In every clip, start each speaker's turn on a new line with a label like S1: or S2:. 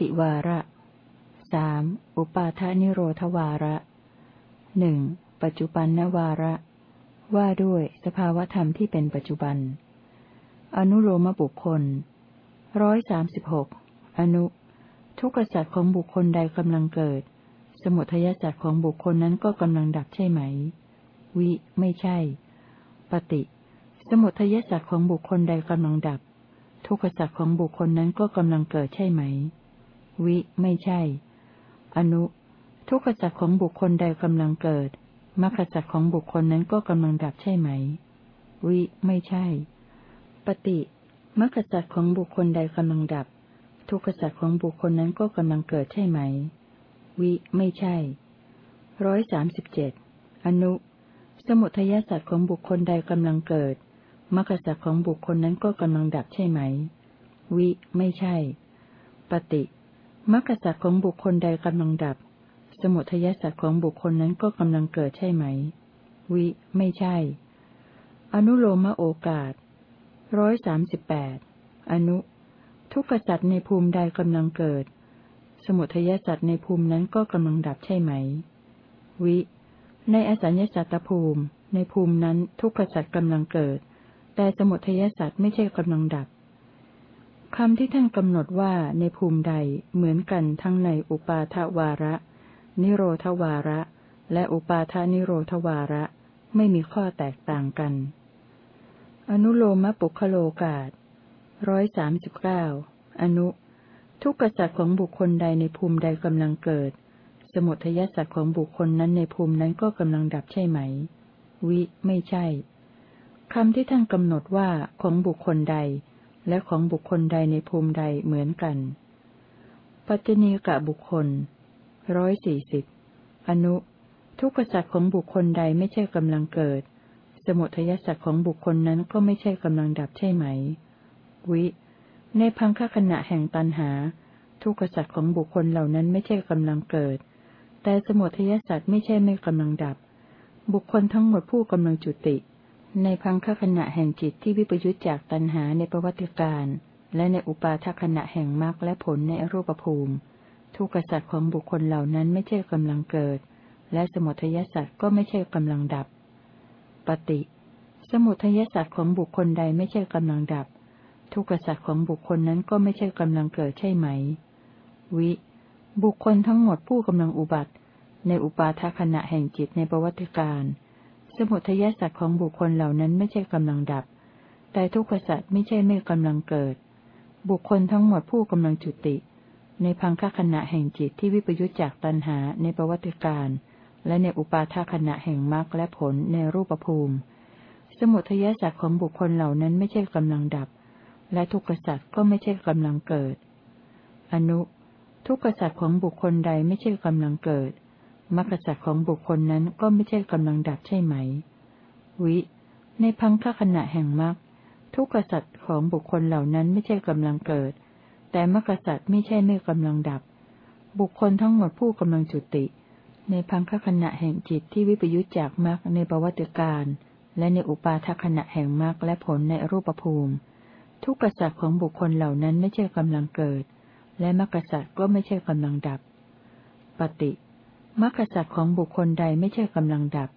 S1: ติวาระสามอุปาทานิโรธวาระหนึ่งปัจจุบันนวาระ ว่าด้วยสภาวธรรมที่เป็นปัจจุบัน อนุโลมบุคคลร้อยสามสิบหกอนุ ทุกขสัตว์ของบุคคลใดกำลังเกิด สมุทัยสัตว์ของบุคคลนั้นก็กำลังดับใช่ไหม วิ ไม่ใช่ ปฏิ สมุทัยสัตว์ของบุคคลใดกำลังดับ ทุกขสัตว์ของบุคคลนั้นก็กำลังเกิดใช่ไหม วิ ไม่ใช่ อนุ ทุกขสัตว์ของบุคคลใดกำลังเกิดมรรคสัตว์ของบุคคลนั้นก็กำลังดับใช่ไหม วิ ไม่ใช่ ปฏิมรรคสัตว์ของบุคคลใดกำลังดับ ทุกขสัตว์ของบุคคลนั้นก็กำลังเกิดใช่ไหม วิ ไม่ใช่ ร้อยสามสิบเจ็ด อนุ สมุทัยสัตว์ของบุคคลใดกำลังเกิดมรรคสัตว์ของบุคคลนั้นก็กำลังดับใช่ไหม วิ ไม่ใช่ ปฏิ มรรคสัตว์ของบุคคลใดกำลังดับ สมุทัยสัตว์ของบุคคลนั้นก็กำลังเกิดใช่ไหม วิ ไม่ใช่ อนุโลมโอกาสร้อยสามสิบแปดอนุ ทุกขสัตว์ในภูมิใดกำลังเกิด สมุทัยสัตว์ในภูมินั้นก็กำลังดับใช่ไหม วิ ในอสัญญสัตตภูมิ ในภูมินั้นทุกขสัตว์กำลังเกิด แต่สมุทัยสัตว์ไม่ใช่กำลังดับ คำที่ท่านกำหนดว่าในภูมิใดเหมือนกันทั้งในอุปาทวาระ นิโรธวาระ และอุปาทานิโรธวาระ ไม่มีข้อแตกต่างกัน อนุโลมปุคโลกาศร้อยสามสิบเก้าอนุ ทุกขสัตว์ของบุคคลใดในภูมิใดกำลังเกิด สมุทัยสัตว์ของบุคคลนั้นในภูมินั้นก็กำลังดับใช่ไหม วิ ไม่ใช่คำที่ท่านกำหนดว่าของบุคคลใด และของบุคคลใดในภูมิใดเหมือนกัน ปัจจเนกะบุคคลร้อยสี่สิบอนุ ทุกขสัตว์ของบุคคลใดไม่ใช่กำลังเกิด สมุทัยสัตว์ของบุคคลนั้นก็ไม่ใช่กำลังดับใช่ไหม วิ ในพังคขณะแห่งตันหา ทุกขสัตว์ของบุคคลเหล่านั้นไม่ใช่กำลังเกิด แต่สมุทัยสัตว์ไม่ใช่ไม่กำลังดับ บุคคลทั้งหมดผู้กำลังจุติ ในพังคขณะแห่งจิตที่วิปยุจจากตันหาในประวัติการ และในอุปาทขณะแห่งมรรคและผลในรูปภูมิ ทุกขสัตว์ของบุคคลเหล่านั้นไม่ใช่กำลังเกิด และสมุทัยสัตว์ก็ไม่ใช่กำลังดับ ปฏิ สมุทัยสัตว์ของบุคคลใดไม่ใช่กำลังดับ ทุกขสัตว์ของบุคคลนั้นก็ไม่ใช่กำลังเกิดใช่ไหม วิ บุคคลทั้งหมดผู้กำลังอุบัติ ในอุปาทขณะแห่งจิตในประวัติการ สมุทัยสัตว์ของบุคคลเหล่านั้นไม่ใช่กำลังดับ แต่ทุกขสัตว์ไม่ใช่ไม่กำลังเกิด บุคคลทั้งหมดผู้กำลังจุติ ในพังคขณะแห่งจิตที่วิปยุจจากตัณหาในประวัติการ และในอุปาทขณะแห่งมรรคและผลในรูปภูมิ สมุทัยสัตว์ของบุคคลเหล่านั้นไม่ใช่กำลังดับ และทุกขสัตว์ก็ไม่ใช่กำลังเกิด อนุ ทุกขสัตว์ของบุคคลใดไม่ใช่กำลังเกิด มรรคสัตว์ของบุคคลนั้นก็ไม่ใช่กำลังดับใช่ไหม วิ ในพังคขณะแห่งมรรคทุกขสัตว์ของบุคคลเหล่านั้นไม่ใช่กำลังเกิด แต่มรรคสัตว์ไม่ใช่ไม่กำลังดับ บุคคลทั้งหมดผู้กำลังจุติ ในพังคขณะแห่งจิตที่วิปยุจจากมรรคในประวัติการและในอุปาทขณะแห่งมรรคและผลในรูปภูมิ ทุกขสัตว์ของบุคคลเหล่านั้นไม่ใช่กำลังเกิด และมรรคสัตว์ก็ไม่ใช่กำลังดับ ปฏิ มรรคสัตว์ของบุคคลใดไม่ใช่กำลังดับ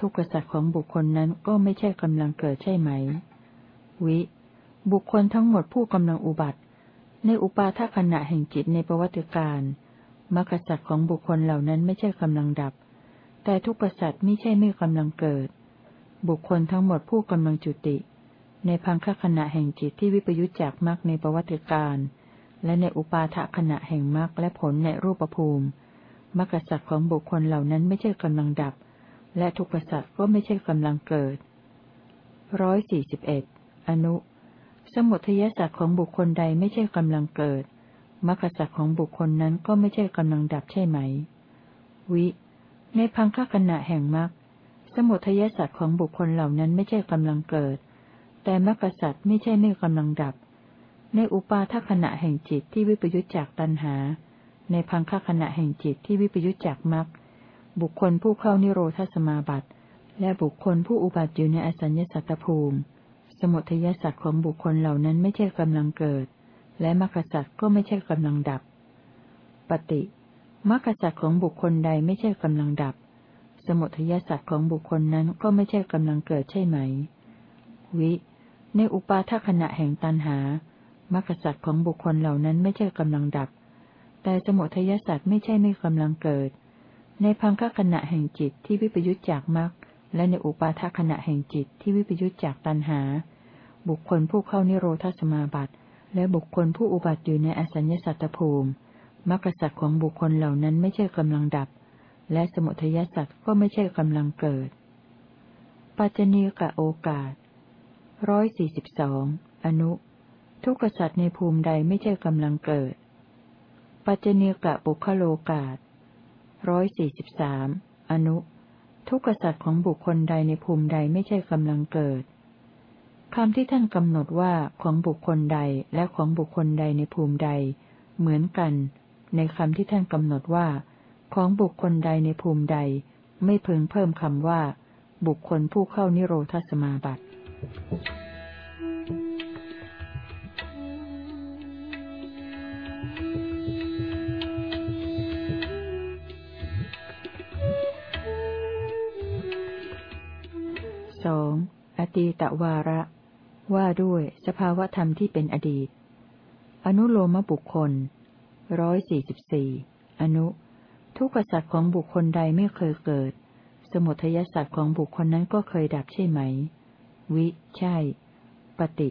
S1: ทุกขสัตว์ของบุคคลนั้นก็ไม่ใช่กำลังเกิดใช่ไหม วิ บุคคลทั้งหมดผู้กำลังอุบัติ ในอุปาทขณะแห่งจิตในประวัติการมรรคสัตว์ของบุคคลเหล่านั้นไม่ใช่กำลังดับ แต่ทุกขสัตว์ไม่ใช่ไม่กำลังเกิด บุคคลทั้งหมดผู้กำลังจุติ ในพังคขณะแห่งจิตที่วิปยุจจากมรรคในประวัติการและในอุปาทขณะแห่งมรรคและผลในรูปภูมิ มรรคสัตว์ของบุคคลเหล่านั้นไม่ใช่กำลังดับ และทุกขสัตว์ก็ไม่ใช่กำลังเกิดร้อยสี่สิบเอ็ดอนุ สมุทัยสัตว์ของบุคคลใดไม่ใช่กำลังเกิดมรรคสัตว์ของบุคคลนั้นก็ไม่ใช่กำลังดับใช่ไหม วิ ในพังคขณะแห่งมรรคสมุทัยสัตว์ของบุคคลเหล่านั้นไม่ใช่กำลังเกิด แต่มรรคสัตว์ไม่ใช่ไม่กำลังดับ ในอุปาทขณะแห่งจิตที่วิปยุจจากตัณหา ในพังคขณะแห่งจิตที่วิปยุจจากมรรคบุคคลผู้เข้านิโรธสมาบัติ และบุคคลผู้อุบัติอยู่ในอสัญญสัตตภูมิ สมุทัยสัตว์ของบุคคลเหล่านั้นไม่ใช่กำลังเกิด และมรรคสัตว์ก็ไม่ใช่กำลังดับ ปฏิมรรคสัตว์ของบุคคลใดไม่ใช่กำลังดับ สมุทัยสัตว์ของบุคคลนั้นก็ไม่ใช่กำลังเกิดใช่ไหม วิ ในอุปาทขณะแห่งตันหามรรคสัตว์ของบุคคลเหล่านั้นไม่ใช่กำลังดับ แต่สมุทัยสัตว์ไม่ใช่ไม่กำลังเกิด ในพังคขณะแห่งจิตที่วิปยุจจากมรรคและในอุปาทขณะแห่งจิตที่วิปยุจจากตันหา บุคคลผู้เข้านิโรธสมาบัติ และบุคคลผู้อุบัติอยู่ในอสัญญสัตตภูมิมรรคสัตว์ของบุคคลเหล่านั้นไม่ใช่กำลังดับ และสมุทัยสัตว์ก็ไม่ใช่กำลังเกิด ปัจจเนกะโอกาสร้อยสี่สิบสองอนุ ทุกขสัตว์ในภูมิใดไม่ใช่กำลังเกิด ปัจจเนกะปุคโลกาสร้อยสี่สิบสามอนุ ทุกขสัตว์ของบุคคลใดในภูมิใดไม่ใช่กำลังเกิดคำที่ท่านกำหนดว่าของบุคคลใดและของบุคคลใดในภูมิใด เหมือนกัน ในคำที่ท่านกำหนดว่า ของบุคคลใดในภูมิใด ไม่พึงเพิ่มคำว่า บุคคลผู้เข้านิโรธสมาบัติส ตีตวาระ ว่าด้วยสภาวธรรมที่เป็นอดีต อนุโลมบุคคลร้อยสี่สิบสี่อนุ ทุกขสัตว์ของบุคคลใดไม่เคยเกิด สมุทัยสัตว์ของบุคคลนั้นก็เคยดับใช่ไหม วิ ใช่ ปฏิ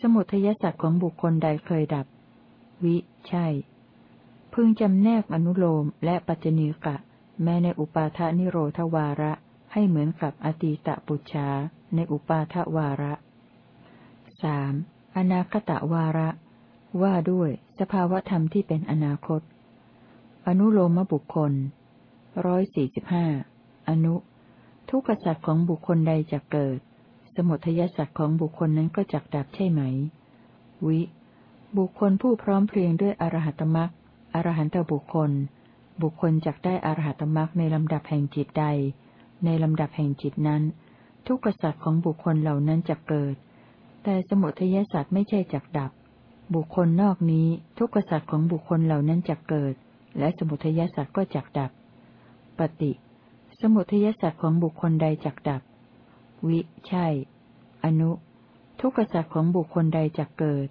S1: สมุทัยสัตว์ของบุคคลใดเคยดับ วิ ใช่ พึงจำแนกอนุโลมและปัจจณีกะ แม้ในอุปาทานิโรธวาระให้เหมือนกับอตีตะปุชา ในอุปาทวาระสามอนาคตวาระ ว่าด้วยสภาวธรรมที่เป็นอนาคต อนุโลมบุคคลร้อยสี่สิบห้าอนุ ทุกขสัตว์ของบุคคลใดจะเกิด สมุทัยสัตว์ของบุคคลนั้นก็จักดับใช่ไหม วิ บุคคลผู้พร้อมเพรียงด้วยอรหัตมรักอรหันตบุคคล บุคคลจักได้อรหัตมรักในลำดับแห่งจิตใด ในลำดับแห่งจิตนั้น ทุกขสัตว์ของบุคคลเหล่านั้นจะเกิด แต่สมุทัยสัตว์ไม่ใช่จักดับ บุคคลนอกนี้ ทุกขสัตว์ของบุคคลเหล่านั้นจะเกิด และสมุทัยสัตว์ก็จักดับ ปฏิ สมุทัยสัตว์ของบุคคลใดจักดับ วิ ใช่ อนุ ทุกขสัตว์ของบุคคลใดจักเกิด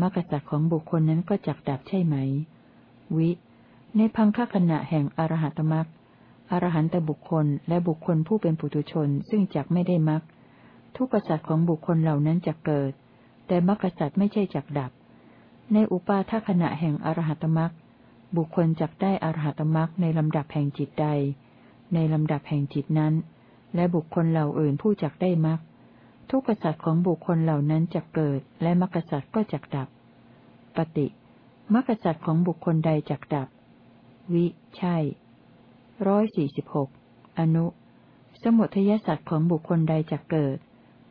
S1: มรรคสัตว์ของบุคคลนั้นก็จักดับใช่ไหม วิ ในพังคขณะแห่งอรหัตมรรค อรหันตบุคคลและบุคคลผู้เป็นปุถุชนซึ่งจักไม่ได้มรรคทุกขสัตว์ของบุคคลเหล่านั้นจะเกิด แต่มรรคสัตว์ไม่ใช่จักดับ ในอุปาทขณะแห่งอรหัตมรักบุคคลจักได้อรหัตมรักในลำดับแห่งจิตใด ในลำดับแห่งจิตนั้น และบุคคลเหล่าอื่นผู้จักได้มรักทุกขสัตว์ของบุคคลเหล่านั้นจะเกิด และมรรคสัตว์ก็จักดับ ปฏิมรรคสัตว์ของบุคคลใดจักดับ วิ ใช่ ร้อยสี่สิบหกอนุ สมุทยสัตว์ของบุคคลใดจักเกิด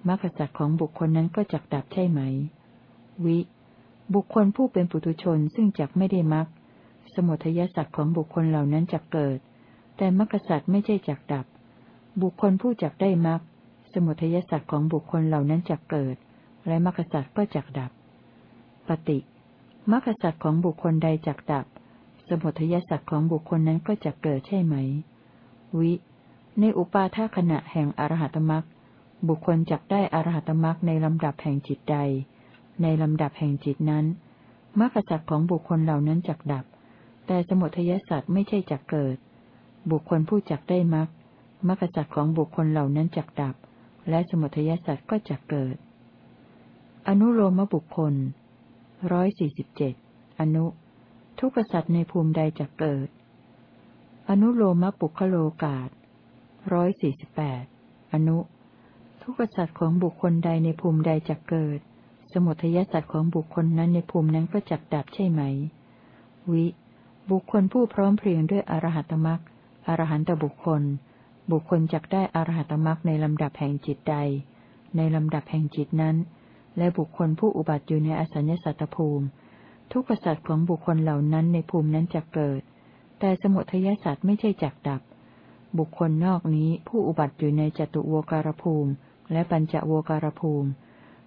S1: มรรคสัตว์ของบุคคลนั้นก็จักดับใช่ไหม วิ บุคคลผู้เป็นปุถุชนซึ่งจักไม่ได้มรรคสมุทยสัตว์ของบุคคลเหล่านั้นจักเกิด แต่มรรคสัตว์ไม่ใช่จักดับ บุคคลผู้จักได้มรรคสมุทยสัตว์ของบุคคลเหล่านั้นจักเกิด และมรรคสัตว์ก็จักดับ ปฏิมรรคสัตว์ของบุคคลใดจักดับ สมุทัยสัตว์ของบุคคลนั้นก็จักเกิดใช่ไหม วิ ในอุปาทขณะแห่งอรหัตมรรคบุคคลจักได้อรหัตมรรคในลำดับแห่งจิตใด ในลำดับแห่งจิตนั้นมรรคสัตว์ของบุคคลเหล่านั้นจักดับ แต่สมุทัยสัตว์ไม่ใช่จักเกิด บุคคลผู้จักได้มรรคมรรคสัตว์ของบุคคลเหล่านั้นจักดับ และสมุทัยสัตว์ก็จักเกิด อนุโลมบุคคลร้อยสี่สิบเจ็ดอนุ ทุกสัตว์ในภูมิใดจักเกิด อนุโลมปุคโลกาศร้อยสี่สิบแปดอนุ ทุกสัตว์ของบุคคลใดในภูมิใดจักเกิด สมุทัยสัตว์ของบุคคลนั้นในภูมินั้นก็จักดับใช่ไหม วิ บุคคลผู้พร้อมเพรียงด้วยอรหัตมรักอรหันตบุคคล บุคคลจักได้อรหัตมรักในลำดับแห่งจิตใด ในลำดับแห่งจิตนั้น และบุคคลผู้อุบัติอยู่ในอสัญญสัตตภูมิ ทุกขสัตว์ของบุคคลเหล่านั้นในภูมินั้นจะเกิด แต่สมุทัยสัตว์ไม่ใช่จักดับ บุคคลนอกนี้ผู้อุบัติอยู่ในจตุโวการภูมิ และปัญจโวการภูมิ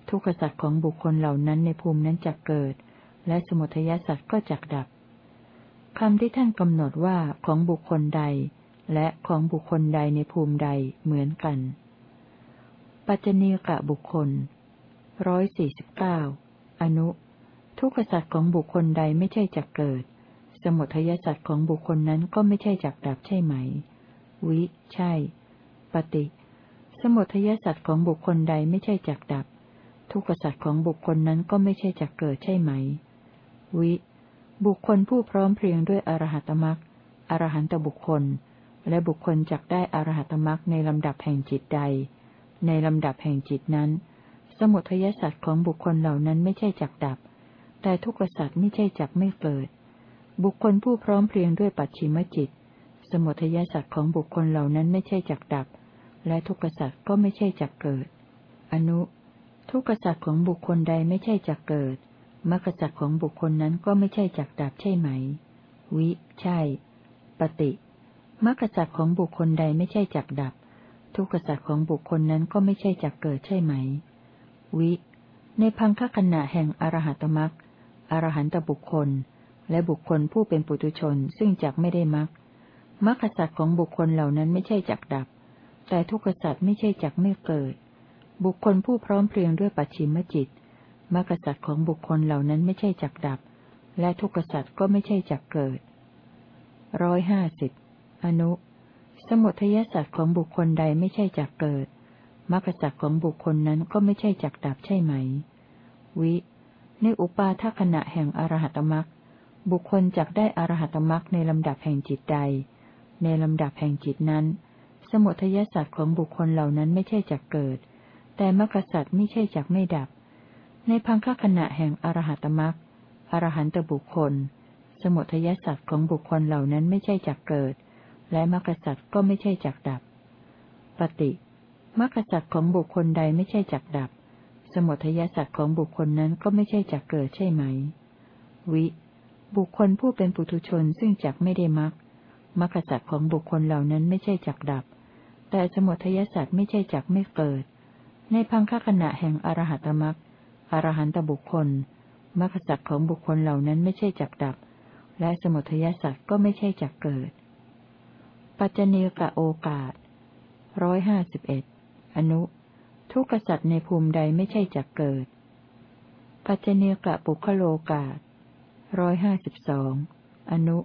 S1: ทุกขสัตว์ของบุคคลเหล่านั้นในภูมินั้นจะเกิด และสมุทัยสัตว์ก็จักดับคำที่ท่านกำหนดว่าของบุคคลใด และของบุคคลใดในภูมิใดเหมือนกัน ปัจจเนกะบุคคลร้อยสี่สิบเก้าอนุ ทุกขสัตว์ของบุคคลใดไม่ใช่จักเกิด สมุทัยสัตว์ของบุคคลนั้นก็ไม่ใช่จักดับใช่ไหม วิ ใช่ ปฏิ สมุทัยสัตว์ของบุคคลใดไม่ใช่จักดับ ทุกขสัตว์ของบุคคลนั้นก็ไม่ใช่จักเกิดใช่ไหม วิ บุคคลผู้พร้อมเพรียงด้วยอรหัตมรักอรหันตบุคคล และบุคคลจักได้อรหัตมรักในลำดับแห่งจิตใด ในลำดับแห่งจิตนั้น สมุทัยสัตว์ของบุคคลเหล่านั้นไม่ใช่จักดับ แต่ทุกขสัตว์ไม่ใช่จักไม่เกิด บุคคลผู้พร้อมเพรียงด้วยปัจฉิมจิต สมุทัยสัตว์ของบุคคลเหล่านั้นไม่ใช่จักดับ และทุกขสัตว์ก็ไม่ใช่จักเกิด อนุ ทุกขสัตว์ของบุคคลใดไม่ใช่จักเกิดมรรคสัตว์ของบุคคลนั้นก็ไม่ใช่จักดับใช่ไหม วิ ใช่ ปฏิมรรคสัตว์ของบุคคลใดไม่ใช่จักดับ ทุกขสัตว์ของบุคคลนั้นก็ไม่ใช่จักเกิดใช่ไหม วิ ในพังคขณะแห่งอรหัตมรัก อรหันตบุคคล และบุคคลผู้เป็นปุถุชนซึ่งจักไม่ได้มรักมรรคสัตว์ของบุคคลเหล่านั้นไม่ใช่จักดับ แต่ทุกขสัตว์ไม่ใช่จักไม่เกิด บุคคลผู้พร้อมเพรียงด้วยปัจฉิมจิตมรรคสัตว์ของบุคคลเหล่านั้นไม่ใช่จักดับ และทุกขสัตว์ก็ไม่ใช่จักเกิดร้อยห้าสิบอนุ สมุทัยสัตว์ของบุคคลใดไม่ใช่จักเกิดมรรคสัตว์ของบุคคลนั้นก็ไม่ใช่จักดับใช่ไหม วิ ในอุปาทขณะแห่งอรหัตมรรคบุคคลจักได้อรหัตมรรคในลำดับแห่งจิตใด ในลำดับแห่งจิตนั้น สมุทัยสัตว์ของบุคคลเหล่านั้นไม่ใช่จักเกิด แต่มรรคสัตว์ไม่ใช่จักไม่ดับ ในพังคขณะแห่งอรหัตมรรคอรหันตบุคคล สมุทัยสัตว์ของบุคคลเหล่านั้นไม่ใช่จักเกิด และมรรคสัตว์ก็ไม่ใช่จักดับ ปฏิมรรคสัตว์ของบุคคลใดไม่ใช่จักดับ สมุทัยสัตว์ของบุคคลนั้นก็ไม่ใช่จักเกิดใช่ไหม วิ บุคคลผู้เป็นปุถุชนซึ่งจักไม่ได้มรรคมรรคสัตว์ของบุคคลเหล่านั้นไม่ใช่จักดับ แต่สมุทัยสัตว์ไม่ใช่จักไม่เกิด ในพังคขณะแห่งอรหัตมรรคอรหันตบุคคลมรรคสัตว์ของบุคคลเหล่านั้นไม่ใช่จักดับ และสมุทัยสัตว์ก็ไม่ใช่จักเกิด ปัจเจเนกะโอกาสร้อยห้าสิบเอ็ดอนุ ทุกษัตริย์ในภูมิใดไม่ใช่จักเกิด ปัจเจเนกะปุคโลการ้อยห้าสิบสองอนุ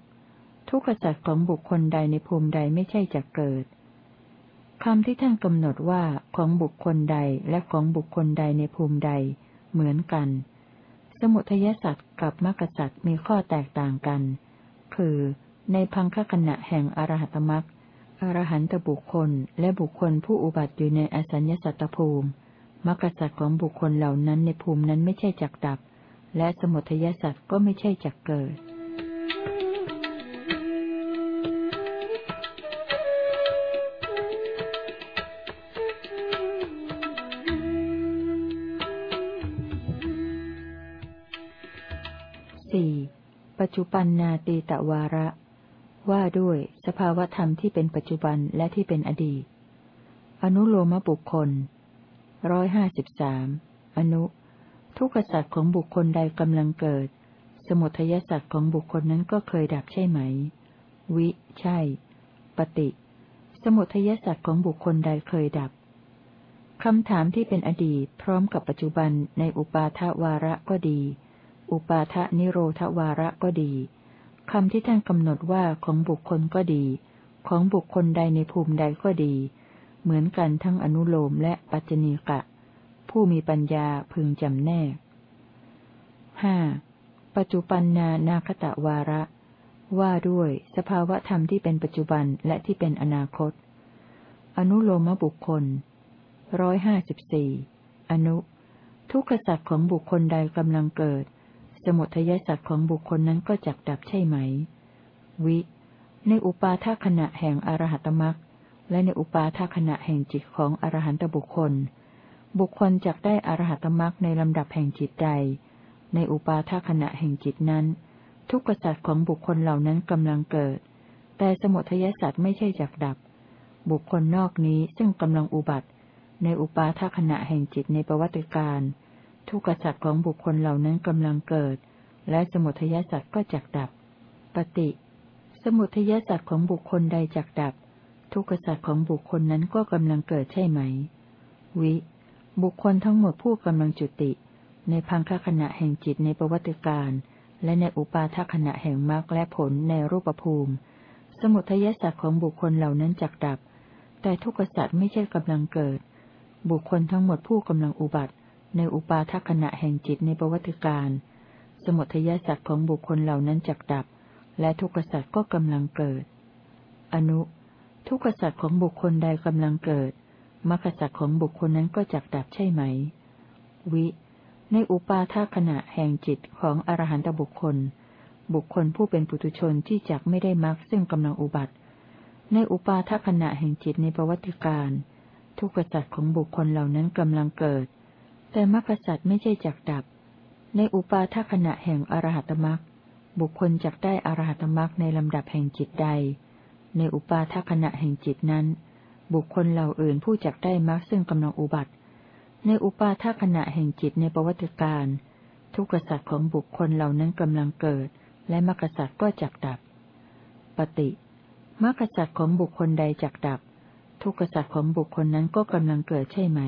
S1: ทุกษัตริย์ของบุคคลใดในภูมิใดไม่ใช่จักเกิดคำที่ท่านกำหนดว่าของบุคคลใดและของบุคคลใดในภูมิใด เหมือนกัน สมุทยสัตว์กับมรรคสัตว์มีข้อแตกต่างกัน คือ ในพังคขณะแห่งอรหัตมรรค อรหันตบุคคล และบุคคลผู้อุบัติอยู่ในอสัญญสัตตภูมิมรรคสัตว์ของบุคคลเหล่านั้นในภูมินั้นไม่ใช่จักดับ และสมุทัยสัตว์ก็ไม่ใช่จักเกิดสี่ปัจจุบันนาตีตะวาระ ว่าด้วยสภาวธรรมที่เป็นปัจจุบันและที่เป็นอดีต อนุโลมบุคคลร้อยห้าสิบสามอนุ ทุกขสัตว์ของบุคคลใดกำลังเกิด สมุทัยสัตว์ของบุคคลนั้นก็เคยดับใช่ไหม วิ ใช่ ปฏิ สมุทัยสัตว์ของบุคคลใดเคยดับคำถามที่เป็นอดีตพร้อมกับปัจจุบันในอุปาทวาระก็ดี อุปาทนิโรธวาระก็ดี คำที่ท่านกำหนดว่าของบุคคลก็ดี ของบุคคลใดในภูมิใดก็ดี เหมือนกันทั้งอนุโลมและปัจจณีกะ ผู้มีปัญญาพึงจำแนกห้าปัจจุบันนานาคตะวาระ ว่าด้วยสภาวะธรรมที่เป็นปัจจุบันและที่เป็นอนาคต อนุโลมบุคคลร้อยห้าสิบสี่อนุ ทุกขสัตว์ของบุคคลใดกำลังเกิด สมุทัยสัตว์ของบุคคลนั้นก็จักดับใช่ไหม วิ ในอุปาทขณะแห่งอรหัตมรักและในอุปาทขณะแห่งจิตของอรหันตบุคคล บุคคลจักได้อรหัตมรักในลำดับแห่งจิตใด ในอุปาทขณะแห่งจิตนั้น ทุกขสัตว์ของบุคคลเหล่านั้นกำลังเกิด แต่สมุทัยสัตว์ไม่ใช่จักดับ บุคคลนอกนี้ซึ่งกำลังอุบัติ ในอุปาทขณะแห่งจิตในประวัติการ ทุกขสัตว์ของบุคคลเหล่านั้นกำลังเกิด และสมุทัยสัตว์ก็จักดับ ปฏิ สมุทัยสัตว์ของบุคคลใดจักดับ ทุกขสัตว์ของบุคคลนั้นก็กำลังเกิดใช่ไหม วิ บุคคลทั้งหมดผู้กำลังจุติ ในพังคขณะแห่งจิตในประวัติการและในอุปาทขณะแห่งมรรคและผลในรูปภูมิ สมุทัยสัตว์ของบุคคลเหล่านั้นจักดับ แต่ทุกขสัตว์ไม่ใช่กำลังเกิด บุคคลทั้งหมดผู้กำลังอุบัติ ในอุปาทขณะแห่งจิตในประวัติการ สมุทัยสัตว์ของบุคคลเหล่านั้นจักดับ และทุกขสัตว์ก็กำลังเกิด อนุ ทุกขสัตว์ของบุคคลใดกำลังเกิดมรรคสัตว์ของบุคคลนั้นก็จักดับใช่ไหม วิ ในอุปาทขณะแห่งจิตของอรหันตบุคคล บุคคลผู้เป็นปุถุชนที่จักไม่ได้มรรคซึ่งกำลังอุบัติ ในอุปาทขณะแห่งจิตในประวัติการ ทุกขสัตว์ของบุคคลเหล่านั้นกำลังเกิด แต่มรรคสัตว์ไม่ใช่จักดับ ในอุปาทขณะแห่งอรหัตมรรคบุคคลจักได้อรหัตมรักในลำดับแห่งจิตใด ในอุปาทขณะแห่งจิตนั้น บุคคลเหล่าอื่นผู้จักได้มรักซึ่งกำลังอุบัติ ในอุปาทขณะแห่งจิตในประวัติการ ทุกขสัตว์ของบุคคลเหล่านั้นกำลังเกิด และมรรคสัตว์ก็จักดับ ปฏิมรรคสัตว์ของบุคคลใดจักดับ ทุกขสัตว์ของบุคคลนั้นก็กำลังเกิดใช่ไหม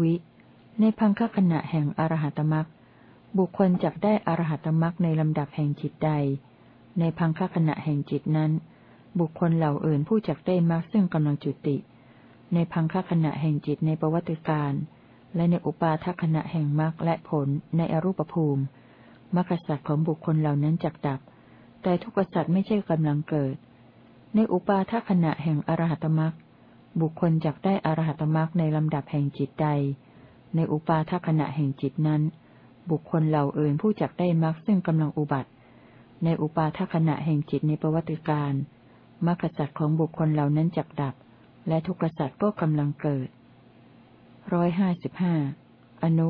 S1: วิ ในพังคขณะแห่งอรหัตมรรคบุคคลจักได้อรหัตมรักในลำดับแห่งจิตใด ในพังคขณะแห่งจิตนั้น บุคคลเหล่าอื่นผู้จักได้มรรคซึ่งกำลังจุติ ในพังคขณะแห่งจิตในประวัติการ และในอุปาทขณะแห่งมรรคและผลในอรูปภูมิมรรคสัตว์ของบุคคลเหล่านั้นจักดับ แต่ทุกสัตว์ไม่ใช่กำลังเกิด ในอุปาทขณะแห่งอรหัตมรักบุคคลจักได้อรหัตมรักในลำดับแห่งจิตใด ในอุปาทขณะแห่งจิตนั้น บุคคลเหล่าอื่นผู้จักได้มรรคซึ่งกำลังอุบัติ ในอุปาทขณะแห่งจิตในประวัติการมรรคสัตว์ของบุคคลเหล่านั้นจักดับ และทุกขสัตว์ก็กำลังเกิดร้อยห้าสิบห้าอนุ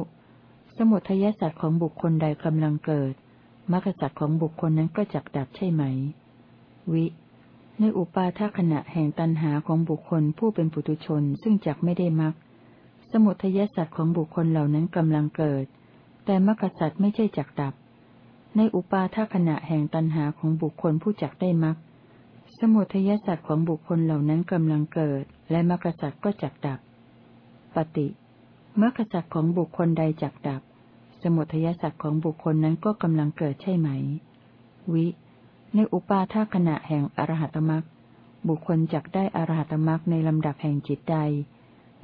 S1: สมุทัยสัตว์ของบุคคลใดกำลังเกิดมรรคสัตว์ของบุคคลนั้นก็จักดับใช่ไหม วิ ในอุปาทขณะแห่งตันหาของบุคคลผู้เป็นปุถุชนซึ่งจักไม่ได้มรรค สมุทัยสัตว์ของบุคคลเหล่านั้นกำลังเกิด แต่มรรคสัตว์ไม่ใช่จักดับ ในอุปาทขณะแห่งตันหาของบุคคลผู้จักได้มรรคสมุทัยสัตว์ของบุคคลเหล่านั้นกำลังเกิด และมรรคสัตว์ก็จักดับ ปฏิมรรคสัตว์ของบุคคลใดจักดับ สมุทัยสัตว์ของบุคคลนั้นก็กำลังเกิดใช่ไหม วิ ในอุปาทขณะแห่งอรหัตมรรคบุคคลจักได้อรหัตมรรคในลำดับแห่งจิตใด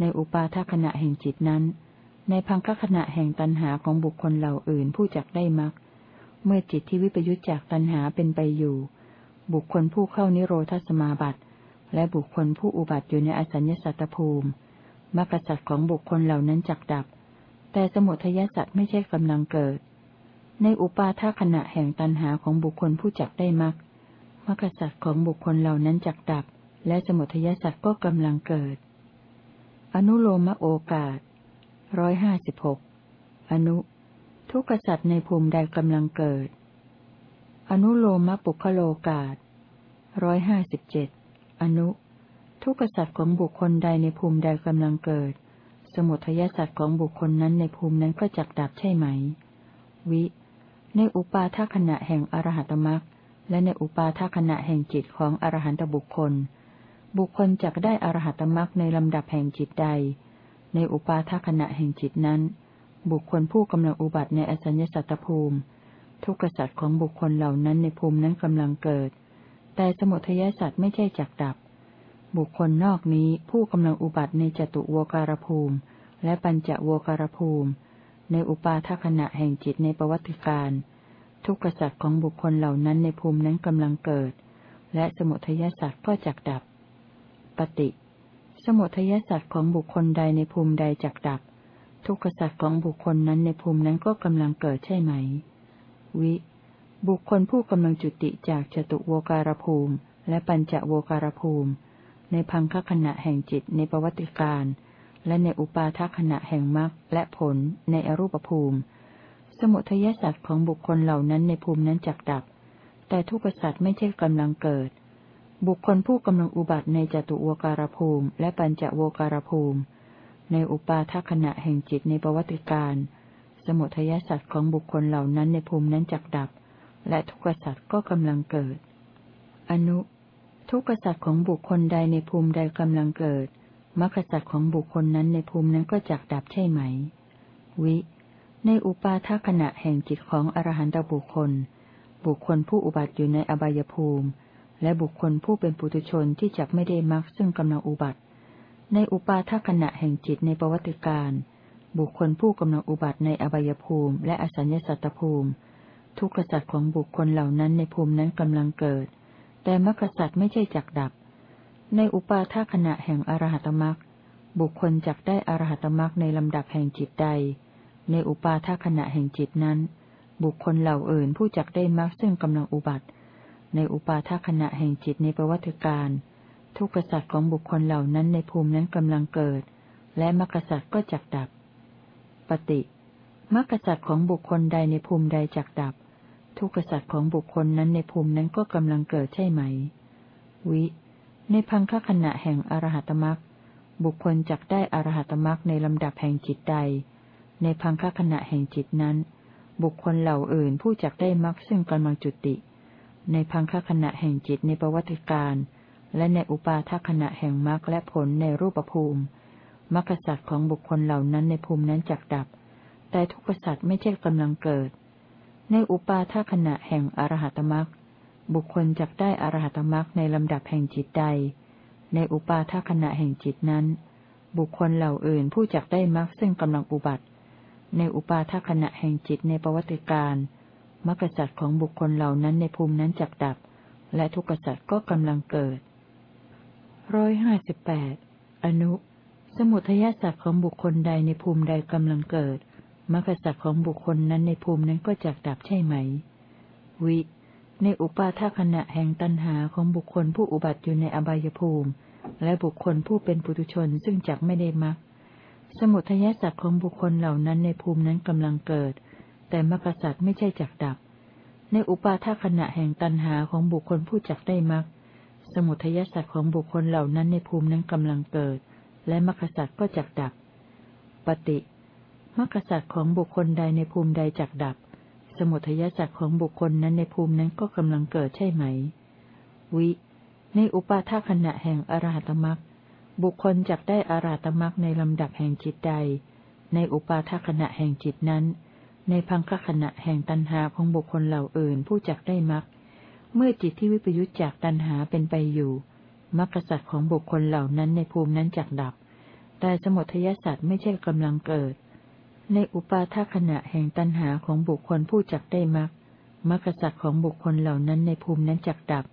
S1: ในอุปาทขณะแห่งจิตนั้น ในพังคขณะแห่งตันหาของบุคคลเหล่าอื่นผู้จักได้มักเมื่อจิตที่วิปยุจจากตันหาเป็นไปอยู่ บุคคลผู้เข้านิโรธสมาบัติ และบุคคลผู้อุบัติอยู่ในอสัญญสัตตภูมิมรรคสัตว์ของบุคคลเหล่านั้นจักดับ แต่สมุทัยสัตว์ไม่ใช่กำลังเกิด ในอุปาทขณะแห่งตันหาของบุคคลผู้จักได้มักมรรคสัตว์ของบุคคลเหล่านั้นจักดับ และสมุทัยสัตว์ก็กำลังเกิด อนุโลมโอกาสร้อยห้าสิบหกอนุ ทุกษัตริย์ในภูมิใดกำลังเกิด อนุโลมปุคโลกาศร้อยห้าสิบเจ็ดอนุ ทุกษัตริย์ของบุคคลใดในภูมิใดกำลังเกิด สมุทัยสัตว์ของบุคคลนั้นในภูมินั้นก็จักดับใช่ไหม วิ ในอุปาทขณะแห่งอรหัตมรักและในอุปาทขณะแห่งจิตของอรหันตบุคคล บุคคลจักได้อรหัตมรักในลำดับแห่งจิตใด ในอุปาทขณะแห่งจิตนั้น บุคคลผู้กำลังอุบัติในอสัญญสัตตภูมิ ทุกขสัตว์ของบุคคลเหล่านั้นในภูมินั้นกำลังเกิด แต่สมุทัยสัตว์ไม่ใช่จักดับ บุคคลนอกนี้ผู้กำลังอุบัติในจตุวการภูมิ และปัญจโวการภูมิ ในอุปาทขณะแห่งจิตในประวัติการทุกขสัตว์ของบุคคลเหล่านั้นในภูมินั้นกำลังเกิด และสมุทัยสัตว์ก็จักดับ ปฏิสมุทัยสัตว์ของบุคคลใดในภูมิใดจักดับ ทุกขสัตว์ของบุคคลนั้นในภูมินั้นก็กำลังเกิดใช่ไหม วิ บุคคลผู้กำลังจุติจากจตุโวการภูมิ และปัญจโวการภูมิ ในพังคขณะแห่งจิตในประวัติการและในอุปาทขณะแห่งมรรคและผลในอรูปภูมิ สมุทัยสัตว์ของบุคคลเหล่านั้นในภูมินั้นจักดับ แต่ทุกขสัตว์ไม่ใช่กำลังเกิด บุคคลผู้กำลังอุบัติในจตุวการภูมิ และปัญจโวการภูมิ ในอุปาทขณะแห่งจิตในประวัติการ สมุทัยสัตว์ของบุคคลเหล่านั้นในภูมินั้นจักดับ และทุกขสัตว์ก็กำลังเกิด อนุ ทุกขสัตว์ของบุคคลใดในภูมิใดกำลังเกิดมรรคสัตว์ของบุคคลนั้นในภูมินั้นก็จักดับใช่ไหม วิ ในอุปาทขณะแห่งจิตของอรหันตบุคคล บุคคลผู้อุบัติอยู่ในอบายภูมิ และบุคคลผู้เป็นปุถุชนที่จักไม่ได้มรรคซึ่งกำลังอุบัติ ในอุปาทขณะแห่งจิตในประวัติการ บุคคลผู้กำลังอุบัติในอบายภูมิ และอสัญญสัตตภูมิ ทุกขสัตว์ของบุคคลเหล่านั้นในภูมินั้นกำลังเกิด แต่มรรคสัตว์ไม่ใช่จักดับ ในอุปาทขณะแห่งอรหัตมรักบุคคลจักได้อรหัตมรักในลำดับแห่งจิตใด ในอุปาทขณะแห่งจิตนั้น บุคคลเหล่าอื่นผู้จักได้มรักซึ่งกำลังอุบัติ ในอุปาทขณะแห่งจิตในประวัติการ ทุกขสัตว์ของบุคคลเหล่านั้นในภูมินั้นกำลังเกิด และมรรคสัตว์ก็จักดับ ปฏิมรรคสัตว์ของบุคคลใดในภูมิใดจักดับ ทุกขสัตว์ของบุคคลนั้นในภูมินั้นก็กำลังเกิดใช่ไหม วิ ในพังคขณะแห่งอรหัตมรักบุคคลจักได้อรหัตมรักในลำดับแห่งจิตใด ในพังคขณะแห่งจิตนั้น บุคคลเหล่าอื่นผู้จักได้มรักซึ่งกำลังจุติ ในพังคขณะแห่งจิตในประวัติการและในอุปาทขณะแห่งมรรคและผลในรูปภูมิมรรคสัตว์ของบุคคลเหล่านั้นในภูมินั้นจักดับ แต่ทุกขสัตว์ไม่ใช่กำลังเกิด ในอุปาทขณะแห่งอรหัตมรักบุคคลจักได้อรหัตมรักในลำดับแห่งจิตใด ในอุปาทขณะแห่งจิตนั้น บุคคลเหล่าอื่นผู้จักได้มรักซึ่งกำลังอุบัติ ในอุปาทขณะแห่งจิตในประวัติการ มรรคสัตว์ของบุคคลเหล่านั้นในภูมินั้นจักดับ และทุกสัตว์ก็กำลังเกิดร้อยห้าสิบแปดอนุ สมุทัยสัตว์ของบุคคลใดในภูมิใดกำลังเกิดมรรคสัตว์ของบุคคลนั้นในภูมินั้นก็จักดับใช่ไหม วิ ในอุปาทขณะแห่งตันหาของบุคคลผู้อุบัติอยู่ในอบายภูมิ และบุคคลผู้เป็นปุถุชนซึ่งจักไม่ได้มักสมุทัยสัตว์ของบุคคลเหล่านั้นในภูมินั้นกำลังเกิด แต่มรรคสัตว์ไม่ใช่จักดับ ในอุปาทขณะแห่งตันหาของบุคคลผู้จักได้มักสมุทัยสัตว์ของบุคคลเหล่านั้นในภูมินั้นกำลังเกิด และมรรคสัตว์ก็จักดับ ปฏิมรรคสัตว์ของบุคคลใดในภูมิใดจักดับ สมุทัยสัตว์ของบุคคลนั้นในภูมินั้นก็กำลังเกิดใช่ไหม วิ ในอุปาทขณะแห่งอรหัตมรักบุคคลจักได้อรหัตมรักในลำดับแห่งจิตใด ในอุปาทขณะแห่งจิตนั้น ในพังคขณะแห่งตันหาของบุคคลเหล่าอื่นผู้จักได้มัก เมื่อจิตที่วิปยุจจากตันหาเป็นไปอยู่มรรคสัตว์ของบุคคลเหล่านั้นในภูมินั้นจักดับ แต่สมุทัยสัตว์ไม่ใช่กำลังเกิด ในอุปาทขณะแห่งตันหาของบุคคลผู้จักได้มักมรรคสัตว์ของบุคคลเหล่านั้นในภูมินั้นจักดับ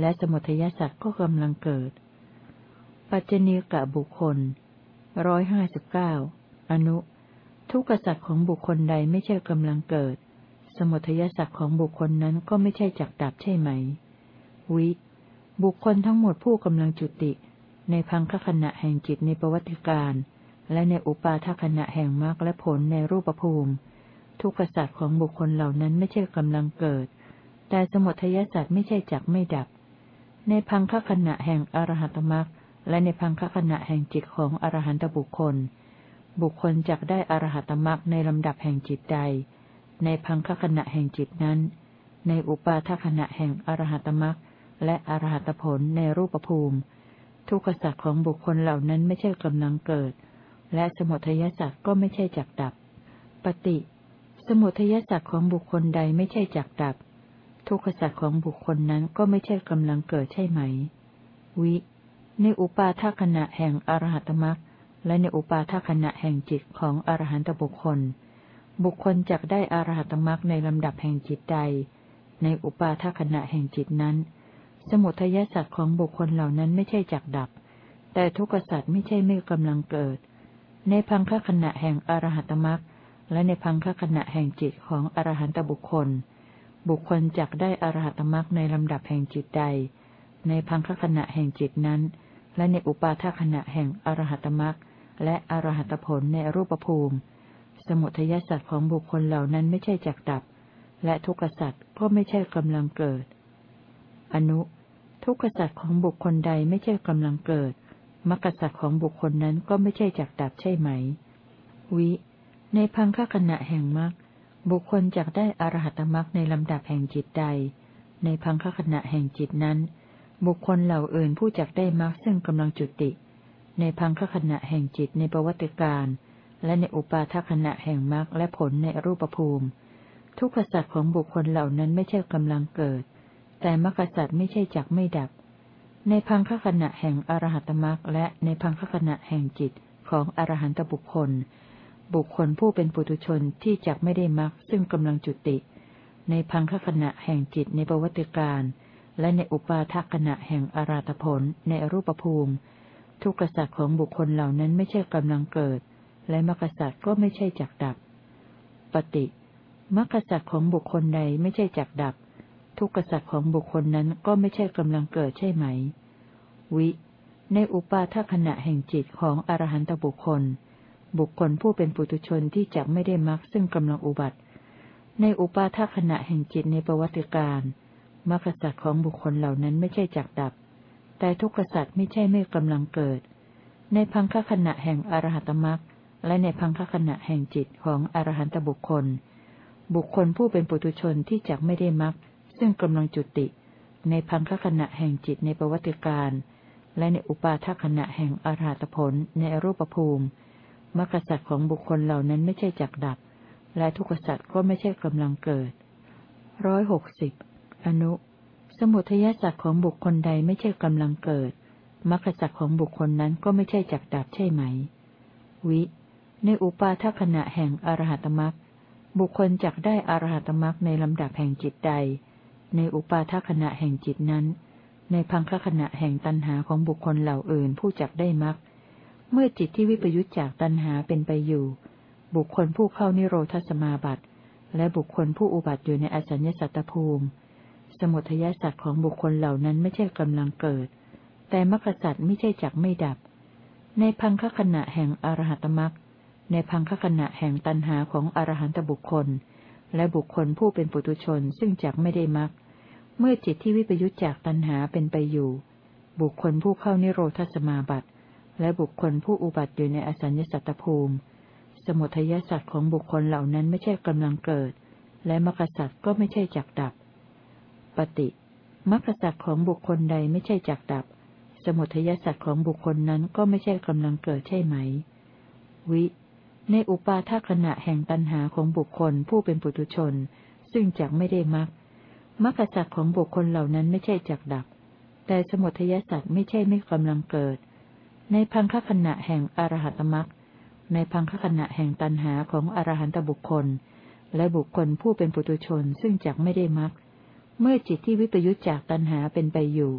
S1: และสมุทัยสัตว์ก็กำลังเกิด ปัจเจเนกะบุคคลร้อยห้าสิบเก้าอนุ ทุกขสัตว์ของบุคคลใดไม่ใช่กำลังเกิด สมุทัยสัตว์ของบุคคลนั้นก็ไม่ใช่จักดับใช่ไหม วิ บุคคลทั้งหมดผู้กำลังจุติ ในพังคขณะแห่งจิตในประวัติการ และในอุปาทขณะแห่งมรรคและผลในรูปภูมิ ทุกขสัตว์ของบุคคลเหล่านั้นไม่ใช่กำลังเกิด แต่สมุทัยสัตว์ไม่ใช่จักไม่ดับ ในพังคขณะแห่งอรหัตมรรคและในพังคขณะแห่งจิตของอรหันตบุคคล บุคคลจักได้อรหัตมรรคในลำดับแห่งจิตใด ในพังคขณะแห่งจิตนั้น ในอุปาทขณะแห่งอรหัตมรรคและอรหัตผลในรูปภูมิ ทุกขสัตว์ของบุคคลเหล่านั้นไม่ใช่กำลังเกิด และสมุทัยสัตว์ก็ไม่ใช่จักดับ ปฏิ สมุทัยสัตว์ของบุคคลใดไม่ใช่จักดับ ทุกขสัตว์ของบุคคลนั้นก็ไม่ใช่กำลังเกิดใช่ไหม วิ ในอุปาทขณะแห่งอรหัตมรัก และในอุปาทขณะแห่งจิตของอรหันตบุคคล บุคคลจักได้อรหัตมรักในลำดับแห่งจิตใด ในอุปาทขณะแห่งจิตนั้น สมุทัยสัตว์ของบุคคลเหล่านั้นไม่ใช่จักดับ แต่ทุกขสัตว์ไม่ใช่ไม่กำลังเกิด ในพังคขณะแห่งอรหัตมรักและในพังคขณะแห่งจิตของอรหันตบุคคล บุคคลจักได้อรหัตมรักในลำดับแห่งจิตใด ในพังคขณะแห่งจิตนั้น และในอุปาทขณะแห่งอรหัตมรัก และอรหัตผลในรูปภูมิ สมุทัยสัตว์ของบุคคลเหล่านั้นไม่ใช่จักดับ และทุกขสัตว์ก็ไม่ใช่กำลังเกิด อนุ ทุกขสัตว์ของบุคคลใดไม่ใช่กำลังเกิดมรรคสัตว์ของบุคคลนั้นก็ไม่ใช่จักดับใช่ไหม วิ ในพังคขณะแห่งมรรคบุคคลจักได้อรหัตมรรคในลำดับแห่งจิตใด ในพังคขณะแห่งจิตนั้น บุคคลเหล่าอื่นผู้จักได้มรรคซึ่งกำลังจุติ ในพังคขณะแห่งจิตในประวัติการ และในอุปาทขณะแห่งมรรคและผลในรูปภูมิ ทุกขสัตว์ของบุคคลเหล่านั้นไม่ใช่กำลังเกิด แต่มรรคสัตว์ไม่ใช่จักไม่ดับ ในพังคขณะแห่งอรหัตมรรคและในพังคขณะแห่งจิตของอรหันตบุคคล บุคคลผู้เป็นปุถุชนที่จักไม่ได้มรรคซึ่งกำลังจุติ ในพังคขณะแห่งจิตในประวัติการ และในอุปาทขณะแห่งอาราตผลในรูปภูมิ ทุกขสัตว์ของบุคคลเหล่านั้นไม่ใช่กำลังเกิด และมรรคสัตว์ก็ไม่ใช่จักดับ ปฏิมรรคสัตว์ของบุคคลใดไม่ใช่จักดับ ทุกขสัตว์ของบุคคลนั้นก็ไม่ใช่กำลังเกิดใช่ไหม วิ ในอุปาทขณะแห่งจิตของอรหันตบุคคล บุคคลผู้เป็นปุถุชนที่จักไม่ได้มรรคซึ่งกำลังอุบัติ ในอุปาทขณะแห่งจิตในประวัติการมรรคสัตว์ของบุคคลเหล่านั้นไม่ใช่จักดับ แต่ทุกขสัตว์ไม่ใช่ไม่กำลังเกิด ในพังคขณะแห่งอรหัตมรรคและในพังคขณะแห่งจิตของอรหันตบุคคล บุคคลผู้เป็นปุถุชนที่จักไม่ได้มรรคซึ่งกำลังจุติ ในพังคขณะแห่งจิตในประวัติการ และในอุปาทขณะแห่งอรหัตผลในรูปภูมิมรรคสัตว์ของบุคคลเหล่านั้นไม่ใช่จักดับ และทุกขสัตว์ก็ไม่ใช่กำลังเกิดร้อยหกสิบอนุ สมุทยสัตว์ของบุคคลใดไม่ใช่กำลังเกิดมรรคสัตว์ของบุคคลนั้นก็ไม่ใช่จักดับใช่ไหม วิ ในอุปาทขณะแห่งอรหัตมรรคบุคคลจักได้อรหัตมรรคในลำดับแห่งจิตใด ในอุปาทขณะแห่งจิตนั้น ในพังคขณะแห่งตันหาของบุคคลเหล่าอื่นผู้จักได้มรรคเมื่อจิตที่วิปยุจจากตันหาเป็นไปอยู่ บุคคลผู้เข้านิโรธสมาบัติ และบุคคลผู้อุบัติอยู่ในอสัญญสัตตภูมิ สมุทัยสัตว์ของบุคคลเหล่านั้นไม่ใช่กำลังเกิด แต่มรรคสัตว์ไม่ใช่จักไม่ดับ ในพังคขณะแห่งอรหัตมรรคในพังคขณะแห่งตันหาของอรหันตบุคคล และบุคคลผู้เป็นปุตุชนซึ่งจักไม่ได้มรรคเมื่อจิตที่วิปยุจจากตันหาเป็นไปอยู่ บุคคลผู้เข้านิโรธสมาบัติ และบุคคลผู้อุบัติอยู่ในอสัญญสัตตภูมิ สมุทัยสัตว์ของบุคคลเหล่านั้นไม่ใช่กำลังเกิด และมรรคสัตว์ก็ไม่ใช่จักดับ ปฏิมรรคสัตว์ของบุคคลใดไม่ใช่จักดับ สมุทัยสัตว์ของบุคคลนั้นก็ไม่ใช่กำลังเกิดใช่ไหม วิ ในอุปาทขณะแห่งตันหาของบุคคลผู้เป็นปุถุชน ซึ่งจักไม่ได้มรรคมรรคสัตว์ของบุคคลเหล่านั้นไม่ใช่จักดับ แต่สมุทัยสัตว์ไม่ใช่ไม่กำลังเกิด ในพังคขณะแห่งอรหัตมรรคในพังคขณะแห่งตันหาของอรหันตบุคคล และบุคคลผู้เป็นปุถุชนซึ่งจักไม่ได้มรรค เมื่อจิตที่วิปยุจจากตัณหาเป็นไปอยู่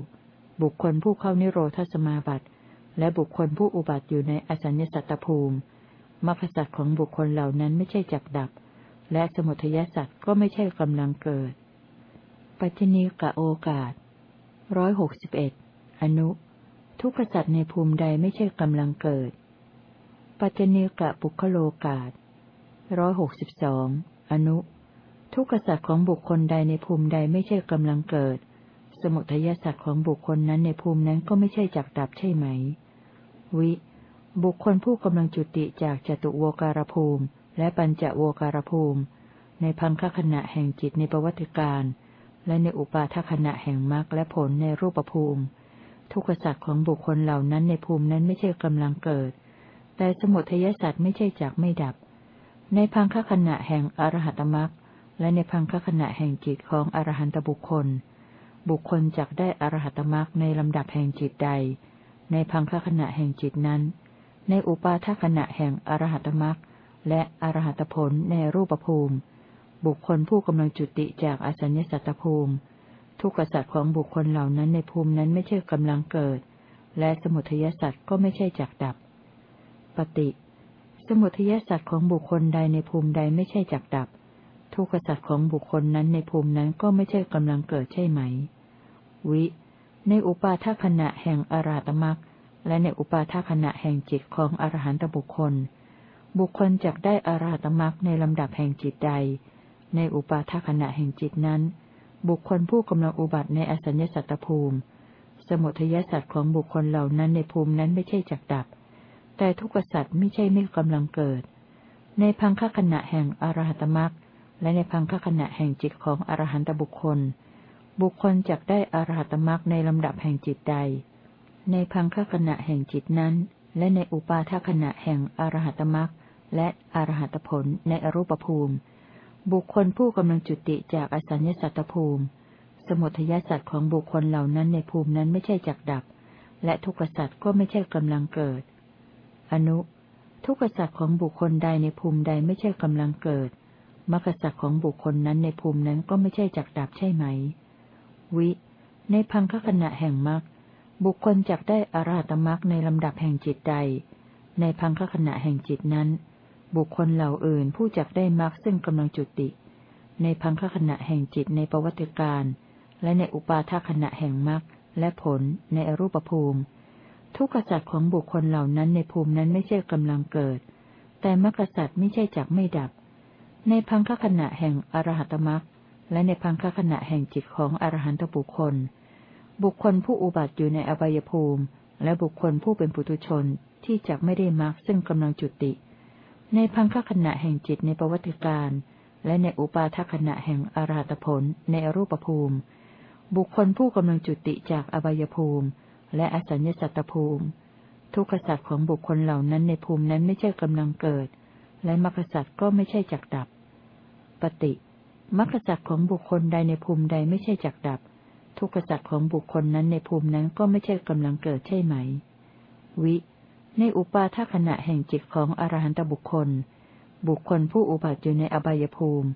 S1: บุคคลผู้เข้านิโรธสมาบัติ และบุคคลผู้อุบัติอยู่ในอสัญญสัตตภูมิมรรคสัตว์ของบุคคลเหล่านั้นไม่ใช่จักดับ และสมุทัยสัตว์ก็ไม่ใช่กำลังเกิด ปัจจนีกะโอกาสร้อยหกสิบเอ็ดอนุ ทุกขสัตว์ในภูมิใดไม่ใช่กำลังเกิด ปัจจนีกะปุคโลกาสร้อยหกสิบสองอนุ ทุกขสัตว์ของบุคคลใดในภูมิใดไม่ใช่กำลังเกิด สมุทัยสัตว์ของบุคคลนั้นในภูมินั้นก็ไม่ใช่จักดับใช่ไหม วิ บุคคลผู้กำลังจุติจากจตุโวการภูมิ และปัญจโวการภูมิ ในพังคขณะแห่งจิตในประวัติการ และในอุปาทขณะแห่งมรรคและผลในรูปภูมิ ทุกขสัตว์ของบุคคลเหล่านั้นในภูมินั้นไม่ใช่กำลังเกิด แต่สมุทัยสัตว์ไม่ใช่จักไม่ดับ ในพังคขณะแห่งอรหัตมรรค และในพังคขณะแห่งจิตของอรหันตบุคคล บุคคลจักได้อรหัตมรักในลำดับแห่งจิตใด ในพังคขณะแห่งจิตนั้น ในอุปาทขณะแห่งอรหัตมรักและอรหัตผลในรูปภูมิ บุคคลผู้กำลังจุติจากอสัญญสัตตภูมิ ทุกขสัตว์ของบุคคลเหล่านั้นในภูมินั้นไม่ใช่กำลังเกิด และสมุทัยสัตว์ก็ไม่ใช่จักดับ ปฏิ สมุทัยสัตว์ของบุคคลใดในภูมิใดไม่ใช่จักดับ ทุกขสัตว์ของบุคคลนั้นในภูมินั้นก็ไม่ใช่กำลังเกิดใช่ไหม วิ ในอุปาทขณะแห่งอราตมักและในอุปาทขณะแห่งจิตของอรหันตบุคคล บุคคลจักได้อราตมักในลำดับแห่งจิตใด ในอุปาทขณะแห่งจิตนั้น บุคคลผู้กำลังอุบัติในอสัญญสัตตภูมิ สมุทยสัตว์ของบุคคลเหล่านั้นในภูมินั้นไม่ใช่จักดับ แต่ทุกขสัตว์ไม่ใช่ไม่กำลังเกิด ในพังคขณะแห่งอรหัตมัก และในพังคขณะแห่งจิตของอรหันตบุคคล บุคคลจักได้อรหัตมรักในลำดับแห่งจิตใด ในพังคขณะแห่งจิตนั้น และในอุปาทขณะแห่งอรหัตมรักและอรหัตผลในอรูปภูมิ บุคคลผู้กำลังจุติจากอสัญญสัตตภูมิ สมุทยสัตว์ของบุคคลเหล่านั้นในภูมินั้นไม่ใช่จักดับ และทุกขสัตว์ก็ไม่ใช่กำลังเกิด อนุ ทุกขสัตว์ของบุคคลใดในภูมิใดไม่ใช่กำลังเกิด มรรคสัตว์ของบุคคลนั้นในภูมินั้นก็ไม่ใช่จักดับใช่ไหม วิ ในพังคขณะแห่งมรรคบุคคลจักได้อาราตมรรคในลำดับแห่งจิตใด ในพังคขณะแห่งจิตนั้น บุคคลเหล่าอื่นผู้จักได้มรรคซึ่งกำลังจุติ ในพังคขณะแห่งจิตในประวัติการและในอุปาทขณะแห่งมรรคและผลในอรูปภูมิ ทุกขสัตว์ของบุคคลเหล่านั้นในภูมินั้นไม่ใช่กำลังเกิด แต่มรรคสัตว์ไม่ใช่จักไม่ดับ ในพังคขณะแห่งอรหัตมรักและในพังคขณะแห่งจิตของอรหันตบุคคล บุคคลผู้อุบัติอยู่ในอบายภูมิ และบุคคลผู้เป็นปุถุชนที่จักไม่ได้มรรคซึ่งกำลังจุติ ในพังคขณะแห่งจิตในประวัติการและในอุปาทขณะแห่งอรหัตผลในอรูปภูมิ บุคคลผู้กำลังจุติจากอบายภูมิ และอสัญญสัตตภูมิ ทุกขสัตว์ของบุคคลเหล่านั้นในภูมินั้นไม่ใช่กำลังเกิด และมรรคสัตว์ก็ไม่ใช่จักดับ ปฏิมรรคสัตว์ของบุคคลใดในภูมิใดไม่ใช่จักดับ ทุกขสัตว์ของบุคคลนั้นในภูมินั้นก็ไม่ใช่กำลังเกิดใช่ไหม วิ ในอุปาทขณะแห่งจิตของอรหันตบุคคล บุคคลผู้อุบัติอยู่ในอบายภูมิ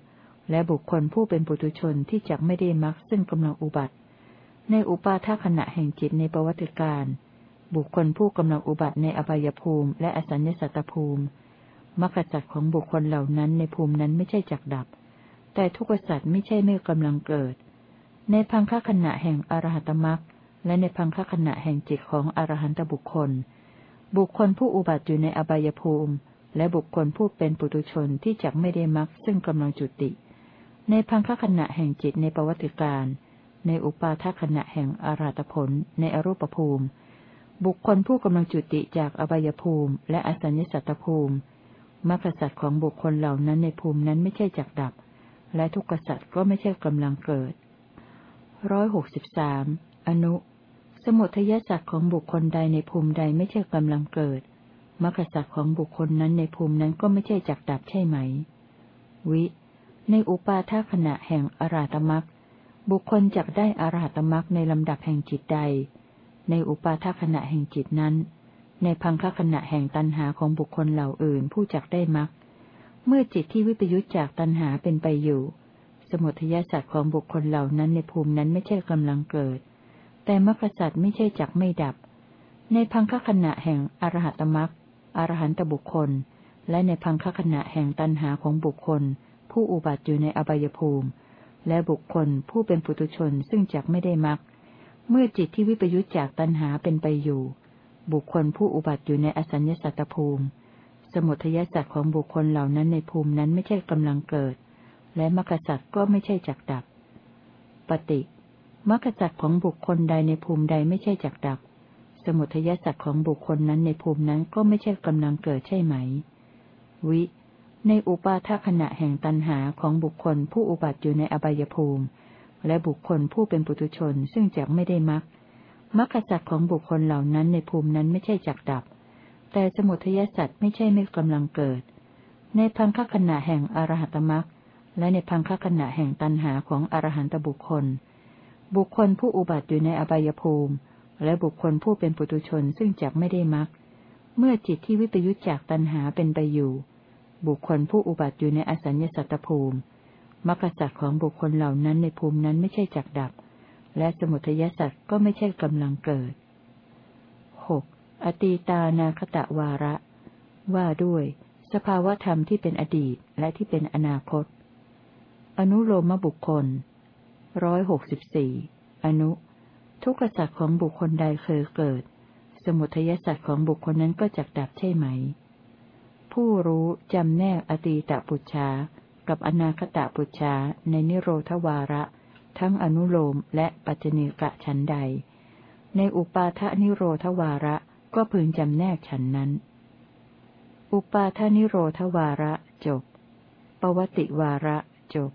S1: และบุคคลผู้เป็นปุถุชนที่จักไม่ได้มรรคซึ่งกำลังอุบัติ ในอุปาทขณะแห่งจิตในประวัติการ บุคคลผู้กำลังอุบัติในอบายภูมิ และอสัญญสัตตภูมิมรรคสัตว์ของบุคคลเหล่านั้นในภูมินั้นไม่ใช่จักดับ แต่ทุกสัตว์ไม่ใช่ไม่กำลังเกิด ในพังคขณะแห่งอรหัตมรักและในพังคขณะแห่งจิตของอรหันตบุคคล บุคคลผู้อุบัติอยู่ในอบายภูมิ และบุคคลผู้เป็นปุตุชนที่จักไม่ได้มรรคซึ่งกำลังจุติ ในพังคขณะแห่งจิตในประวัติการในอุปาทขณะแห่งอรหัตผลในอรูปภูมิ บุคคลผู้กำลังจุติจากอบายภูมิ และอสัญญสัตตภูมิมรรคสัตว์ของบุคคลเหล่านั้นในภูมินั้นไม่ใช่จักดับ และทุกขสัตว์ก็ไม่ใช่กำลังเกิดร้อยหกสิบสามอนุ สมุทยสัตว์ของบุคคลใดในภูมิใดไม่ใช่กำลังเกิดมรรคสัตว์ของบุคคลนั้นในภูมินั้นก็ไม่ใช่จักดับใช่ไหม วิ ในอุปาทขณะแห่งอราตมักบุคคลจักได้อราตมักในลำดับแห่งจิตใด ในอุปาทขณะแห่งจิตนั้น ในพังคขณะแห่งตันหาของบุคคลเหล่าอื่นผู้จักได้มัก เมื่อจิตที่วิปยุจจากตัณหาเป็นไปอยู่ สมุทยาสัตว์ของบุคคลเหล่านั้นในภูมินั้นไม่ใช่กำลังเกิด แต่มรรคสัตว์ไม่ใช่จักไม่ดับ ในพังคขณะแห่งอรหัตมรรคอรหันตบุคคล และในพังคขณะแห่งตัณหาของบุคคล ผู้อุบัติอยู่ในอบายภูมิ และบุคคลผู้เป็นปุตุชนซึ่งจักไม่ได้มรรคเมื่อจิตที่วิปยุจจากตัณหาเป็นไปอยู่ บุคคลผู้อุบัติอยู่ในอสัญญสัตตภูมิ สมุทยสัตว์ของบุคคลเหล่านั้นในภูมินั้นไม่ใช่กำลังเกิด และมรรคสัตว์ก็ไม่ใช่จักดับ ปฏิมรรคสัตว์ของบุคคลใดในภูมิใดไม่ใช่จักดับ สมุทยสัตว์ของบุคคลนั้นในภูมินั้นก็ไม่ใช่กำลังเกิดใช่ไหม วิ ในอุปาทขณะแห่งตันหาของบุคคลผู้อุบัติอยู่ในอบายภูมิ และบุคคลผู้เป็นปุถุชนซึ่งจักไม่ได้มรรคมรรคสัตว์ของบุคคลเหล่านั้นในภูมินั้นไม่ใช่จักดับ แต่สมุทัยสัตว์ไม่ใช่ไม่กำลังเกิด ในพังคขณะแห่งอรหัตมรักและในพังคขณะแห่งตันหาของอรหันตบุคคล บุคคลผู้อุบัติอยู่ในอบายภูมิ และบุคคลผู้เป็นปุตุชนซึ่งจักไม่ได้มักเมื่อจิตที่วิปยุจจากตันหาเป็นไปอยู่ บุคคลผู้อุบัติอยู่ในอสัญญสัตตภูมิมรรคสัตว์ของบุคคลเหล่านั้นในภูมินั้นไม่ใช่จักดับ และสมุทัยสัตว์ก็ไม่ใช่กำลังเกิดหก อตีตานาคตะวาระ ว่าด้วย สภาวธรรมที่เป็นอดีตและที่เป็นอนาคต อนุโลมบุคคลร้อยหกสิบสี่อนุ ทุกขสัตว์ของบุคคลใดเคยเกิด สมุทัยสัตว์ของบุคคลนั้นก็จักดับใช่ไหม ผู้รู้จำแนกอตีตปุจชากับอนาคตะปุจชาในนิโรธวาระ ทั้งอนุโลมและปัจจเนกะฉันใด ในอุปาทะนิโรธวาระ ก็พึงจำแนกฉันนั้น อุปาทานิโรธวาระจบ ปวติวาระจบ